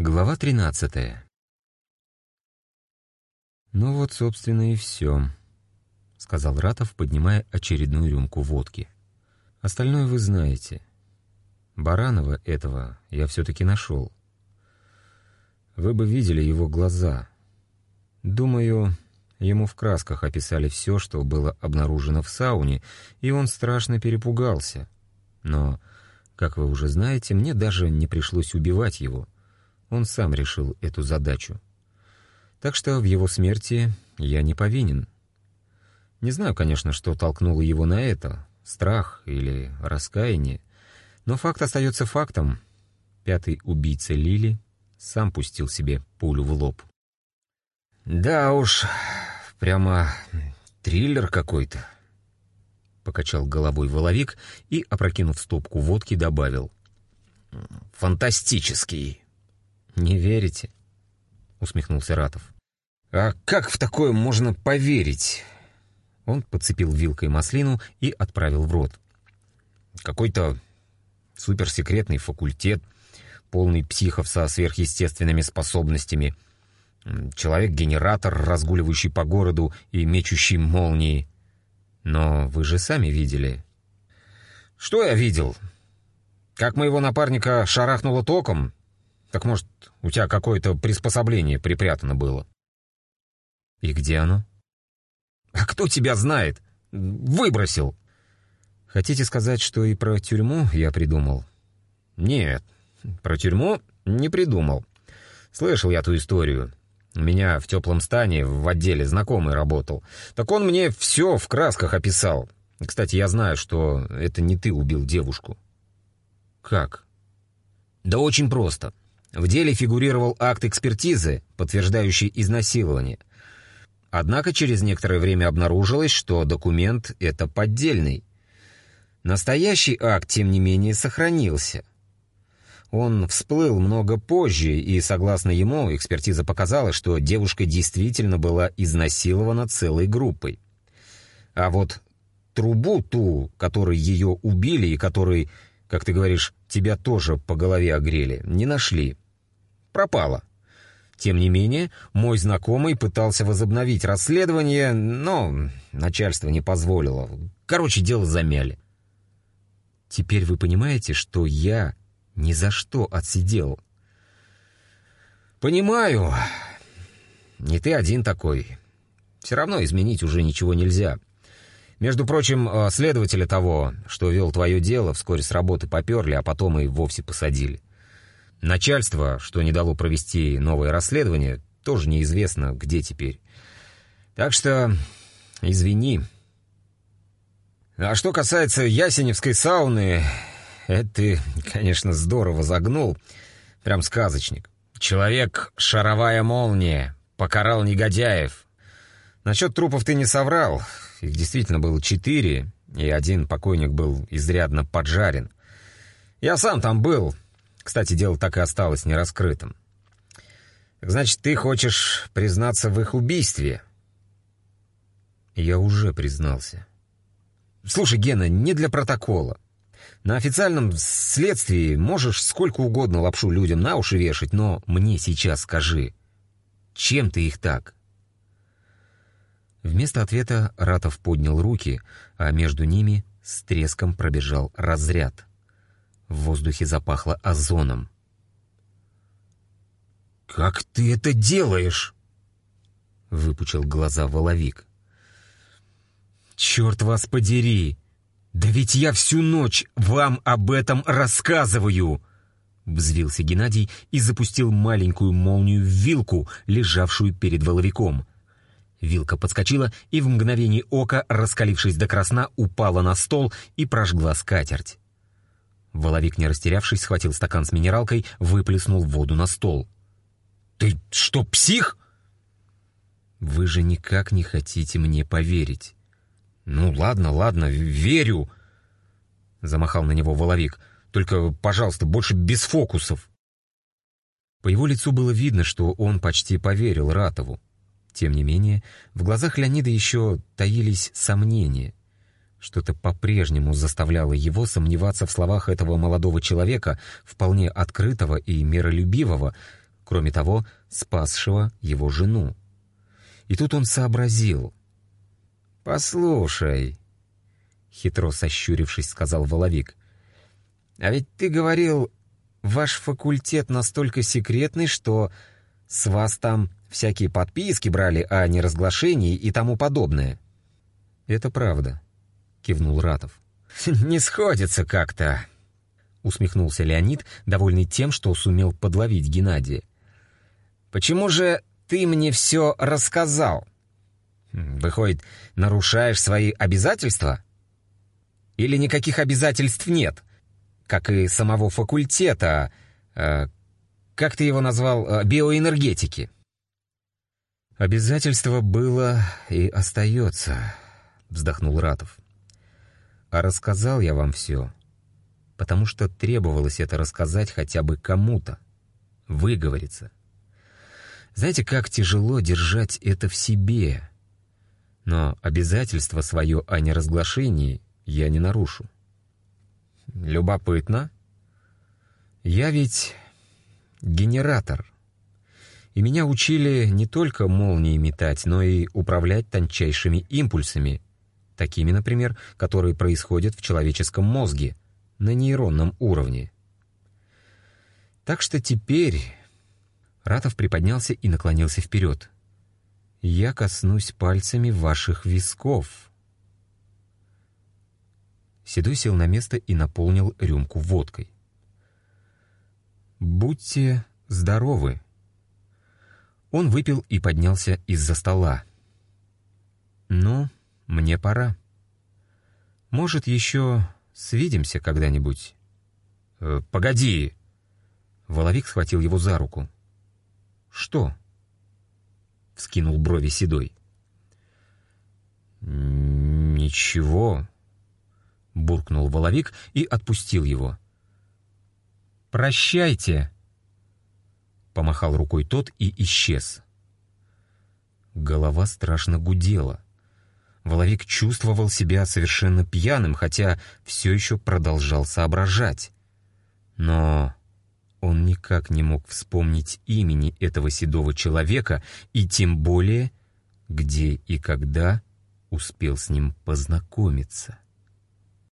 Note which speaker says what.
Speaker 1: Глава 13 «Ну вот, собственно, и все», — сказал Ратов, поднимая очередную рюмку водки. «Остальное вы знаете. Баранова этого я все-таки нашел. Вы бы видели его глаза. Думаю, ему в красках описали все, что было обнаружено в сауне, и он страшно перепугался. Но, как вы уже знаете, мне даже не пришлось убивать его». Он сам решил эту задачу. Так что в его смерти я не повинен. Не знаю, конечно, что толкнуло его на это, страх или раскаяние, но факт остается фактом. Пятый убийца Лили сам пустил себе пулю в лоб. «Да уж, прямо триллер какой-то», — покачал головой воловик и, опрокинув стопку водки, добавил. «Фантастический». «Не верите?» — усмехнулся Ратов. «А как в такое можно поверить?» Он подцепил вилкой маслину и отправил в рот. «Какой-то суперсекретный факультет, полный психов со сверхъестественными способностями, человек-генератор, разгуливающий по городу и мечущий молнии. Но вы же сами видели». «Что я видел? Как моего напарника шарахнуло током?» Так может, у тебя какое-то приспособление припрятано было? И где оно? А кто тебя знает? Выбросил. Хотите сказать, что и про тюрьму я придумал? Нет, про тюрьму не придумал. Слышал я ту историю. У меня в теплом стане в отделе знакомый работал. Так он мне все в красках описал. Кстати, я знаю, что это не ты убил девушку. Как? Да очень просто. В деле фигурировал акт экспертизы, подтверждающий изнасилование. Однако через некоторое время обнаружилось, что документ — это поддельный. Настоящий акт, тем не менее, сохранился. Он всплыл много позже, и, согласно ему, экспертиза показала, что девушка действительно была изнасилована целой группой. А вот трубу ту, которой ее убили и которой как ты говоришь, тебя тоже по голове огрели, не нашли. Пропала. Тем не менее, мой знакомый пытался возобновить расследование, но начальство не позволило. Короче, дело замяли. Теперь вы понимаете, что я ни за что отсидел. Понимаю. Не ты один такой. Все равно изменить уже ничего нельзя. Между прочим, э, следователя того, что вел твое дело, вскоре с работы поперли, а потом и вовсе посадили. Начальство, что не дало провести новое расследование, тоже неизвестно, где теперь. Так что, извини. А что касается Ясеневской сауны, это ты, конечно, здорово загнул. Прям сказочник. Человек — шаровая молния, покарал негодяев. Насчет трупов ты не соврал. Их действительно было четыре, и один покойник был изрядно поджарен. Я сам там был. Кстати, дело так и осталось нераскрытым. Значит, ты хочешь признаться в их убийстве? Я уже признался. Слушай, Гена, не для протокола. На официальном следствии можешь сколько угодно лапшу людям на уши вешать, но мне сейчас скажи, чем ты их так? Вместо ответа Ратов поднял руки, а между ними с треском пробежал разряд. В воздухе запахло озоном. «Как ты это делаешь?» — выпучил глаза воловик. «Черт вас подери! Да ведь я всю ночь вам об этом рассказываю!» Взвился Геннадий и запустил маленькую молнию в вилку, лежавшую перед воловиком — Вилка подскочила и в мгновение ока, раскалившись до красна, упала на стол и прожгла скатерть. Воловик, не растерявшись, схватил стакан с минералкой, выплеснул воду на стол. «Ты что, псих?» «Вы же никак не хотите мне поверить». «Ну, ладно, ладно, верю», — замахал на него Воловик. «Только, пожалуйста, больше без фокусов». По его лицу было видно, что он почти поверил Ратову. Тем не менее, в глазах Леонида еще таились сомнения. Что-то по-прежнему заставляло его сомневаться в словах этого молодого человека, вполне открытого и миролюбивого, кроме того, спасшего его жену. И тут он сообразил. «Послушай», — хитро сощурившись, сказал Воловик, «а ведь ты говорил, ваш факультет настолько секретный, что с вас там всякие подписки брали о неразглашении и тому подобное». «Это правда», — кивнул Ратов. «Не сходится как-то», — усмехнулся Леонид, довольный тем, что сумел подловить Геннадия. «Почему же ты мне все рассказал? Выходит, нарушаешь свои обязательства? Или никаких обязательств нет, как и самого факультета, э, как ты его назвал, э, биоэнергетики?» «Обязательство было и остается», — вздохнул Ратов. «А рассказал я вам все, потому что требовалось это рассказать хотя бы кому-то, выговориться. Знаете, как тяжело держать это в себе. Но обязательство свое о неразглашении я не нарушу. Любопытно. Я ведь генератор. И меня учили не только молнии метать, но и управлять тончайшими импульсами, такими, например, которые происходят в человеческом мозге на нейронном уровне. Так что теперь Ратов приподнялся и наклонился вперед. «Я коснусь пальцами ваших висков». Седой сел на место и наполнил рюмку водкой. «Будьте здоровы!» Он выпил и поднялся из-за стола. «Ну, мне пора. Может, еще свидимся когда-нибудь?» «Э, «Погоди!» Воловик схватил его за руку. «Что?» — вскинул брови Седой. «Ничего», — буркнул Воловик и отпустил его. «Прощайте!» — помахал рукой тот и исчез. Голова страшно гудела. Воловик чувствовал себя совершенно пьяным, хотя все еще продолжал соображать. Но он никак не мог вспомнить имени этого седого человека и тем более, где и когда успел с ним познакомиться.